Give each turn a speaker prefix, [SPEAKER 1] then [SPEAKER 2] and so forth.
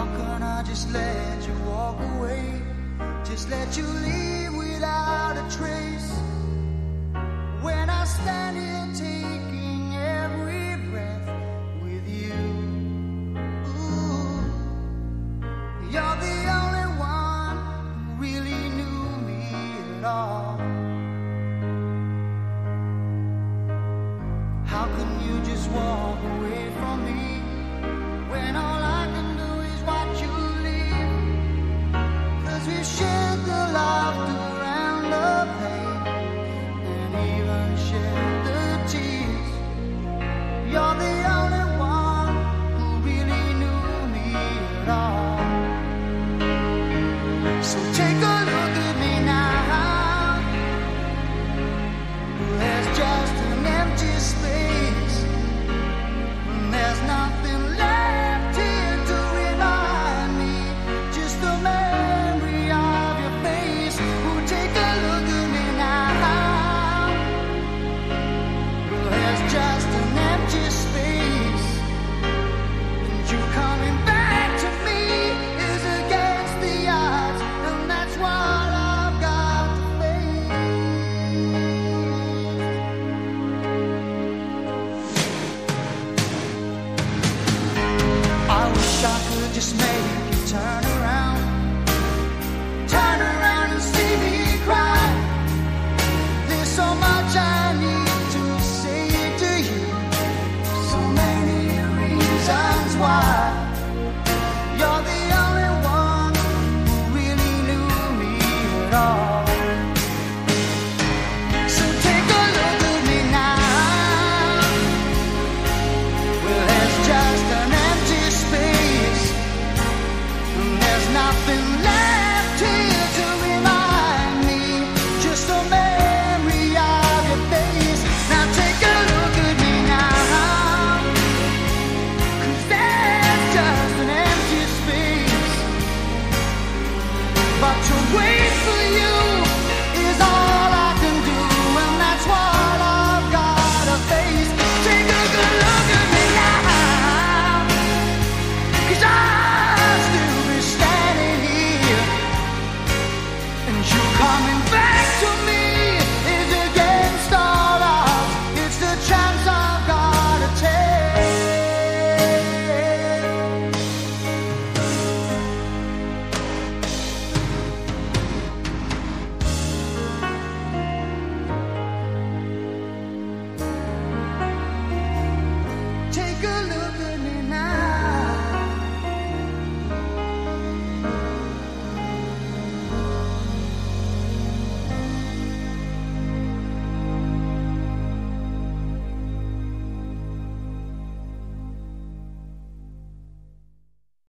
[SPEAKER 1] I just let you walk away, just let you leave without a trace. When I stand here taking every breath with you, Ooh, you're the only one who really knew me at all. How can you just walk away from me when all shock could just make you turn around.